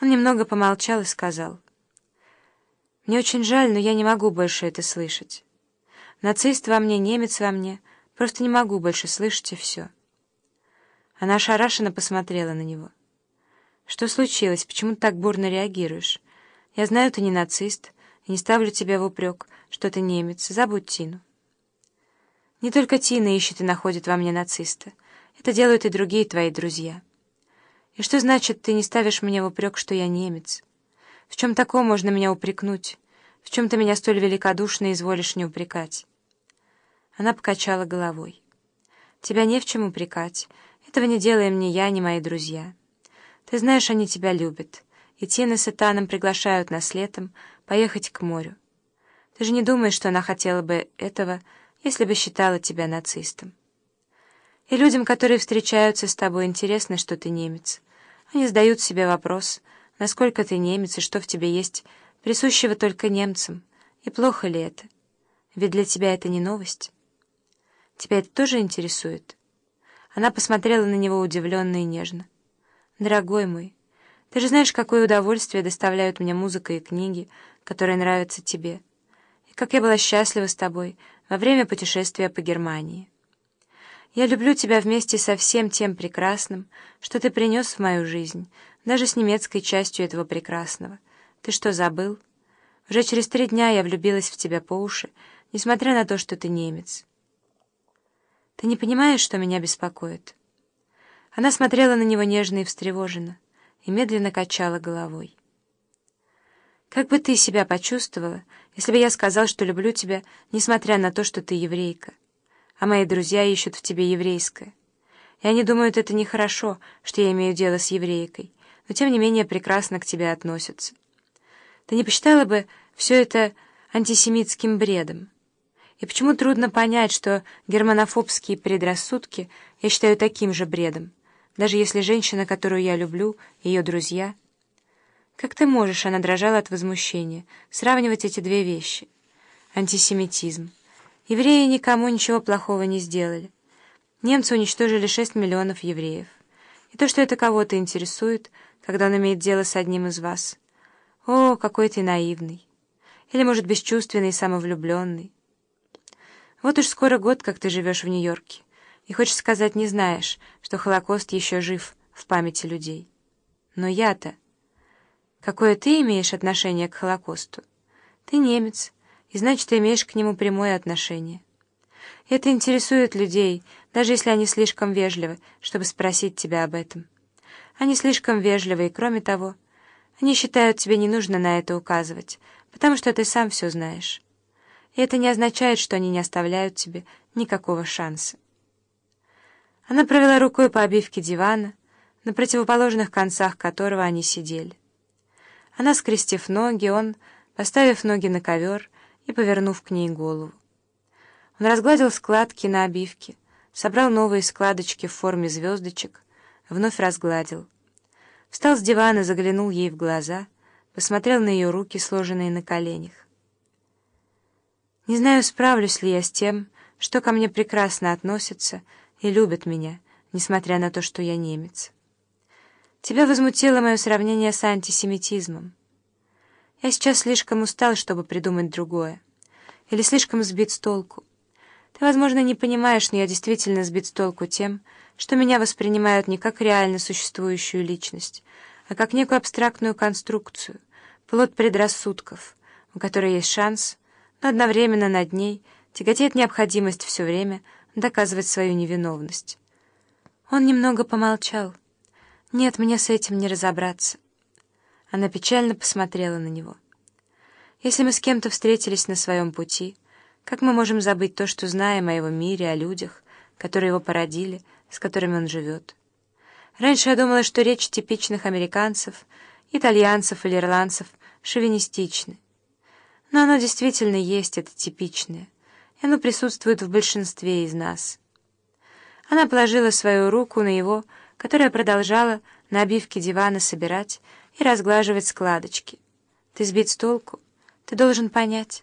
Он немного помолчал и сказал. «Мне очень жаль, но я не могу больше это слышать. Нацист во мне, немец во мне. Просто не могу больше слышать, и все». Она ошарашенно посмотрела на него. «Что случилось? Почему ты так бурно реагируешь? Я знаю, ты не нацист, и не ставлю тебя в упрек, что ты немец. Забудь Тину». «Не только Тина ищет и находит во мне нациста. Это делают и другие твои друзья». И что значит, ты не ставишь мне в упрек, что я немец? В чем таком можно меня упрекнуть? В чем ты меня столь великодушно изволишь не упрекать?» Она покачала головой. «Тебя не в чем упрекать. Этого не делаем ни я, ни мои друзья. Ты знаешь, они тебя любят. И Тина с Итаном приглашают нас летом поехать к морю. Ты же не думаешь, что она хотела бы этого, если бы считала тебя нацистом. И людям, которые встречаются с тобой, интересно, что ты немец». Они задают себе вопрос, насколько ты немец и что в тебе есть, присущего только немцам, и плохо ли это? Ведь для тебя это не новость. Тебя это тоже интересует?» Она посмотрела на него удивленно и нежно. «Дорогой мой, ты же знаешь, какое удовольствие доставляют мне музыка и книги, которые нравятся тебе, и как я была счастлива с тобой во время путешествия по Германии». Я люблю тебя вместе со всем тем прекрасным, что ты принес в мою жизнь, даже с немецкой частью этого прекрасного. Ты что, забыл? Уже через три дня я влюбилась в тебя по уши, несмотря на то, что ты немец. Ты не понимаешь, что меня беспокоит?» Она смотрела на него нежно и встревоженно, и медленно качала головой. «Как бы ты себя почувствовала, если бы я сказал, что люблю тебя, несмотря на то, что ты еврейка?» А мои друзья ищут в тебе еврейское. И они думают, это нехорошо, что я имею дело с еврейкой, но тем не менее прекрасно к тебе относятся. Ты не посчитала бы все это антисемитским бредом? И почему трудно понять, что германофобские предрассудки я считаю таким же бредом, даже если женщина, которую я люблю, ее друзья? Как ты можешь, она дрожала от возмущения, сравнивать эти две вещи? Антисемитизм. Евреи никому ничего плохого не сделали. Немцы уничтожили 6 миллионов евреев. И то, что это кого-то интересует, когда он имеет дело с одним из вас. О, какой ты наивный. Или, может, бесчувственный и самовлюбленный. Вот уж скоро год, как ты живешь в Нью-Йорке, и, хочешь сказать, не знаешь, что Холокост еще жив в памяти людей. Но я-то... Какое ты имеешь отношение к Холокосту? Ты немец и значит, имеешь к нему прямое отношение. Это интересует людей, даже если они слишком вежливы, чтобы спросить тебя об этом. Они слишком вежливы, и кроме того, они считают, тебе не нужно на это указывать, потому что ты сам все знаешь. И это не означает, что они не оставляют тебе никакого шанса. Она провела рукой по обивке дивана, на противоположных концах которого они сидели. Она, скрестив ноги, он, поставив ноги на ковер, и повернув к ней голову. Он разгладил складки на обивке, собрал новые складочки в форме звездочек, вновь разгладил. Встал с дивана, заглянул ей в глаза, посмотрел на ее руки, сложенные на коленях. «Не знаю, справлюсь ли я с тем, что ко мне прекрасно относятся и любят меня, несмотря на то, что я немец. Тебя возмутило мое сравнение с антисемитизмом. Я сейчас слишком устал, чтобы придумать другое. Или слишком сбит с толку. Ты, возможно, не понимаешь, но я действительно сбит с толку тем, что меня воспринимают не как реально существующую личность, а как некую абстрактную конструкцию, плод предрассудков, у которой есть шанс, но одновременно над ней тяготеет необходимость все время доказывать свою невиновность. Он немного помолчал. «Нет, мне с этим не разобраться». Она печально посмотрела на него. «Если мы с кем-то встретились на своем пути, как мы можем забыть то, что знаем о его мире, о людях, которые его породили, с которыми он живет? Раньше я думала, что речь типичных американцев, итальянцев или ирландцев шовинистичны. Но оно действительно есть, это типичное, и оно присутствует в большинстве из нас». Она положила свою руку на его, которая продолжала на обивке дивана собирать и разглаживать складочки. Ты сбит с толку? Ты должен понять.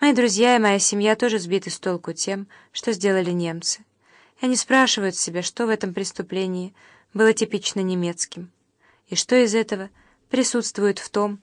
Мои друзья и моя семья тоже сбиты с толку тем, что сделали немцы. И они спрашивают себя, что в этом преступлении было типично немецким, и что из этого присутствует в том,